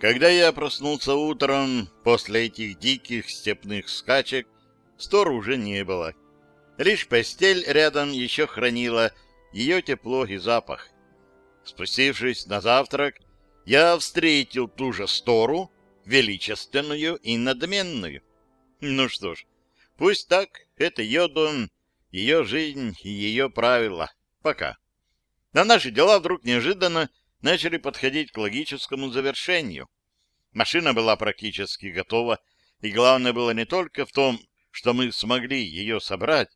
Когда я проснулся утром, после этих диких степных скачек, стора уже не было. Лишь постель рядом еще хранила ее тепло и запах. Спустившись на завтрак, я встретил ту же стору, величественную и надменную. Ну что ж, пусть так, это ее дом, ее жизнь и ее правила. Пока. А наши дела вдруг неожиданно начали подходить к логическому завершению. Машина была практически готова, и главное было не только в том, что мы смогли ее собрать,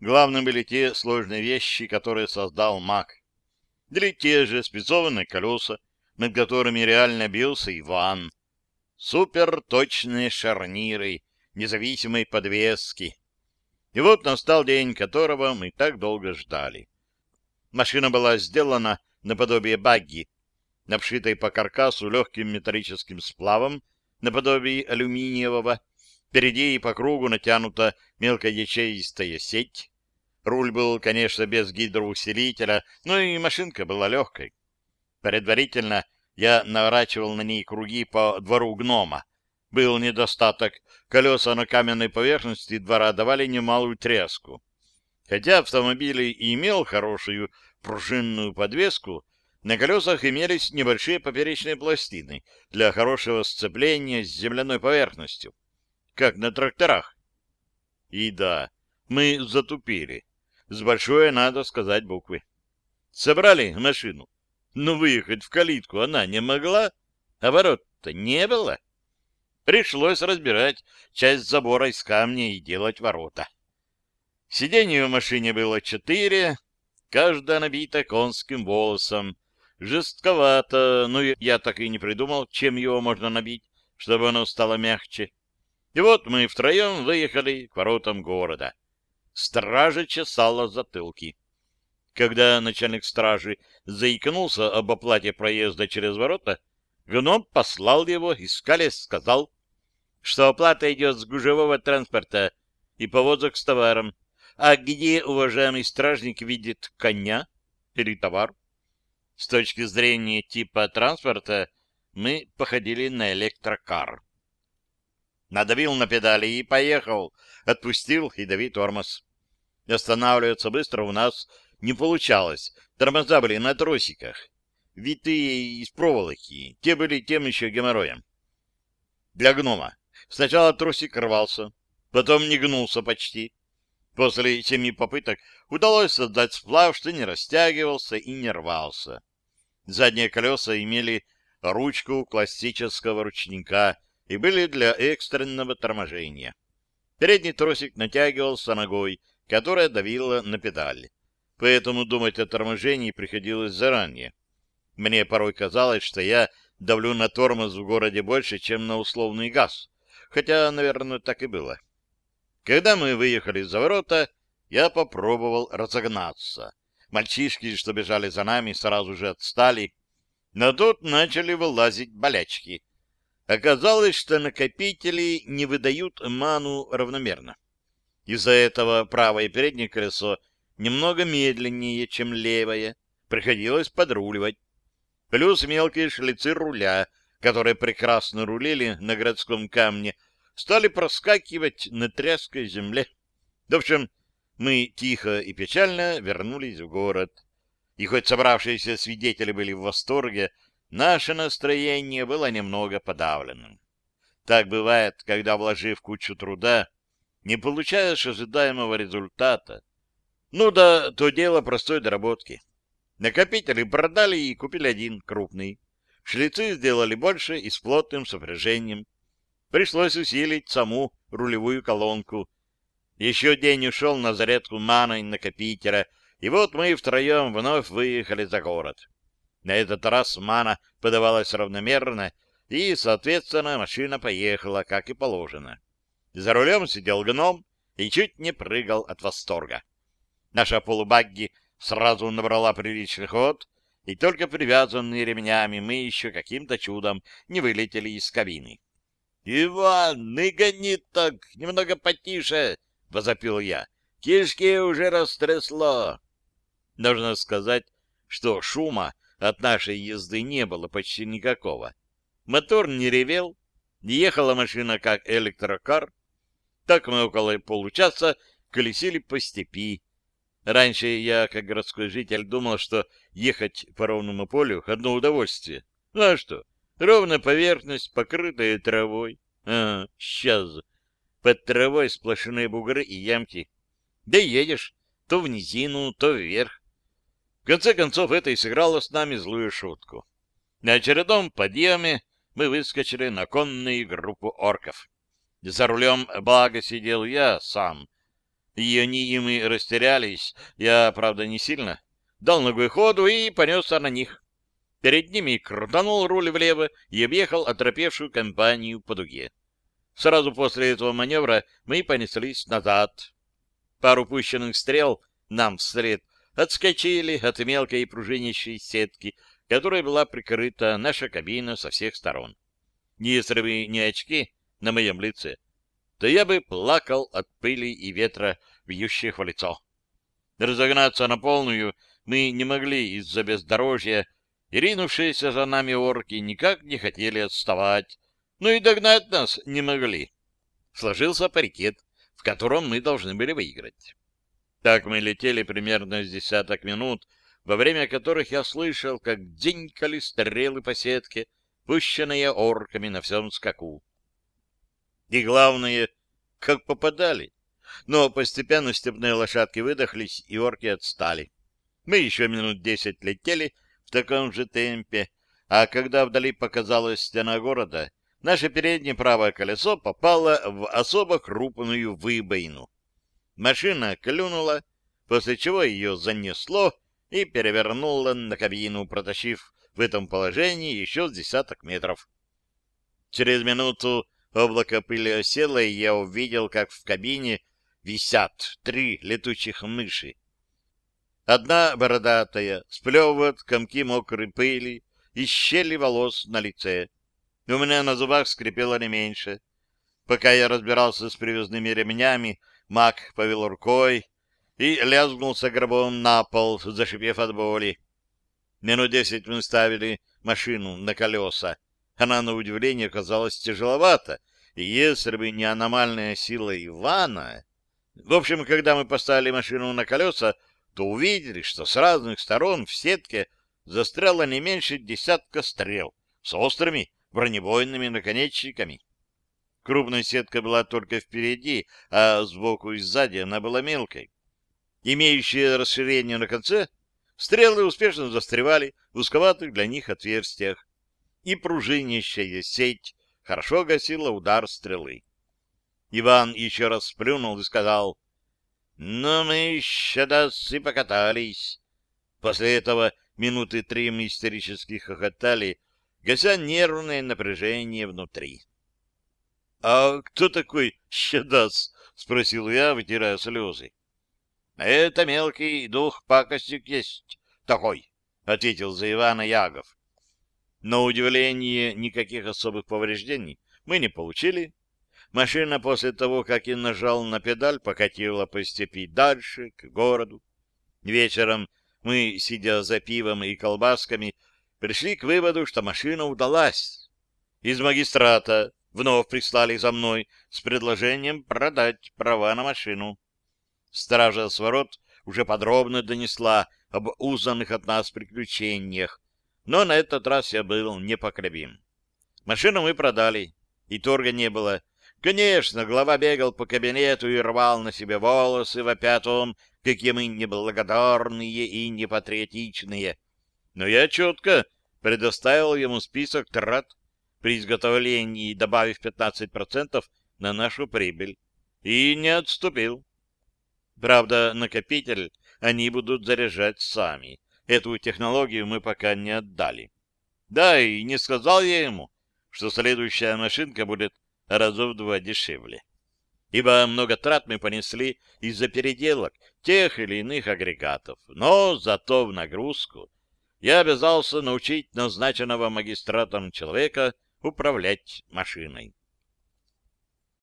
главным были те сложные вещи, которые создал маг. Или те же спецованные колеса, над которыми реально бился Иван. Суперточные шарниры, независимой подвески. И вот настал день, которого мы так долго ждали. Машина была сделана наподобие багги, обшитой по каркасу легким металлическим сплавом, наподобие алюминиевого. Впереди и по кругу натянута мелкоячеистая сеть. Руль был, конечно, без гидроусилителя, но и машинка была легкой. Предварительно я наворачивал на ней круги по двору гнома. Был недостаток. Колеса на каменной поверхности двора давали немалую тряску. Хотя автомобиль и имел хорошую пружинную подвеску, на колесах имелись небольшие поперечные пластины для хорошего сцепления с земляной поверхностью, как на тракторах. И да, мы затупили. С большой, надо сказать, буквы. Собрали машину, но выехать в калитку она не могла, а ворот-то не было. Пришлось разбирать часть забора из камня и делать ворота. Сидений в машине было четыре, каждая набита конским волосом, Жестковато, но я так и не придумал, чем его можно набить, чтобы оно стало мягче. И вот мы втроем выехали к воротам города. Стража чесала затылки. Когда начальник стражи заикнулся об оплате проезда через ворота, гном послал его и скалясь сказал, что оплата идет с гужевого транспорта и повозок с товаром. А где уважаемый стражник видит коня или товар? С точки зрения типа транспорта мы походили на электрокар. Надавил на педали и поехал, отпустил и дави тормоз. Останавливаться быстро у нас не получалось, тормоза были на тросиках. Витые из проволоки, те были тем еще геморроем. Для гнома. Сначала тросик рвался, потом не гнулся почти. После семи попыток удалось создать сплав, что не растягивался и не рвался. Задние колеса имели ручку классического ручника и были для экстренного торможения. Передний тросик натягивался ногой, которая давила на педаль. Поэтому думать о торможении приходилось заранее. Мне порой казалось, что я давлю на тормоз в городе больше, чем на условный газ. Хотя, наверное, так и было. Когда мы выехали за ворота, я попробовал разогнаться. Мальчишки, что бежали за нами, сразу же отстали, но тут начали вылазить болячки. Оказалось, что накопители не выдают ману равномерно. Из-за этого правое переднее колесо немного медленнее, чем левое. Приходилось подруливать. Плюс мелкие шлицы руля, которые прекрасно рулили на городском камне, стали проскакивать на тряской земле. В общем, мы тихо и печально вернулись в город. И хоть собравшиеся свидетели были в восторге, наше настроение было немного подавленным. Так бывает, когда, вложив кучу труда, не получаешь ожидаемого результата. Ну да, то дело простой доработки. Накопители продали и купили один крупный. Шлицы сделали больше и с плотным сопряжением. Пришлось усилить саму рулевую колонку, еще день ушел на зарядку маной накопителя, и вот мы втроем вновь выехали за город. На этот раз мана подавалась равномерно, и, соответственно, машина поехала, как и положено. За рулем сидел гном и чуть не прыгал от восторга. Наша полубагги сразу набрала приличный ход, и только привязанные ремнями мы еще каким-то чудом не вылетели из кабины. — Иван, не гони так, немного потише! — возопил я. «Кишки уже растрясло!» Нужно сказать, что шума от нашей езды не было почти никакого. Мотор не ревел, ехала машина как электрокар. Так мы около получаса колесили по степи. Раньше я, как городской житель, думал, что ехать по ровному полю — одно удовольствие. Ну а что? Ровная поверхность, покрытая травой. А, сейчас. Под травой сплошные бугры и ямки. Да едешь то в низину, то вверх. В конце концов, это и сыграло с нами злую шутку. На очередном подъеме мы выскочили на конную группу орков. За рулем благо сидел я сам. И они и мы растерялись, я, правда, не сильно. Дал ногой ходу и понесся на них. Перед ними крутанул руль влево и объехал оторопевшую компанию по дуге. Сразу после этого маневра мы понеслись назад. Пару пущенных стрел нам вслед отскочили от мелкой пружинящей сетки, которой была прикрыта наша кабина со всех сторон. Если бы не очки на моем лице, то я бы плакал от пыли и ветра, бьющих в лицо. Разогнаться на полную мы не могли из-за бездорожья, и ринувшиеся за нами орки никак не хотели отставать, но и догнать нас не могли. Сложился паритет, в котором мы должны были выиграть. Так мы летели примерно с десяток минут, во время которых я слышал, как денькали стрелы по сетке, пущенные орками на всем скаку. И главное, как попадали. Но постепенно степные лошадки выдохлись, и орки отстали. Мы еще минут десять летели таком же темпе, а когда вдали показалась стена города, наше переднее правое колесо попало в особо крупную выбоину. Машина клюнула, после чего ее занесло и перевернуло на кабину, протащив в этом положении еще с десяток метров. Через минуту облако пыли осело, и я увидел, как в кабине висят три летучих мыши. Одна бородатая сплевывает комки мокрой пыли из щели волос на лице. У меня на зубах скрипело не меньше. Пока я разбирался с привязными ремнями, Мак повел рукой и лязгнулся гробом на пол, зашипев от боли. Минут десять мы ставили машину на колеса. Она, на удивление, казалась тяжеловата, и если бы не аномальная сила Ивана... В общем, когда мы поставили машину на колеса, то увидели, что с разных сторон в сетке застряло не меньше десятка стрел с острыми бронебойными наконечниками. Крупная сетка была только впереди, а сбоку и сзади она была мелкой. Имеющие расширение на конце, стрелы успешно застревали в узковатых для них отверстиях, и пружинящая сеть хорошо гасила удар стрелы. Иван еще раз сплюнул и сказал, «Ну, мы еще и покатались». После этого минуты три мы истерически хохотали, гася нервное напряжение внутри. — А кто такой Щедас? — спросил я, вытирая слезы. — Это мелкий дух-пакостик есть такой, — ответил за Ивана Ягов. На удивление, никаких особых повреждений мы не получили. Машина после того, как я нажал на педаль, покатила по степи дальше, к городу. Вечером мы, сидя за пивом и колбасками, пришли к выводу, что машина удалась. Из магистрата вновь прислали за мной с предложением продать права на машину. Стража с ворот уже подробно донесла об узнанных от нас приключениях, но на этот раз я был непоколебим. Машину мы продали, и торга не было. Конечно, глава бегал по кабинету и рвал на себе волосы, вопя о какие мы неблагодарные и непатриотичные. Но я четко предоставил ему список трат при изготовлении, добавив 15% на нашу прибыль, и не отступил. Правда, накопитель они будут заряжать сами. Эту технологию мы пока не отдали. Да, и не сказал я ему, что следующая машинка будет раза в два дешевле. Ибо много трат мы понесли из-за переделок тех или иных агрегатов. Но зато в нагрузку я обязался научить назначенного магистратом человека управлять машиной.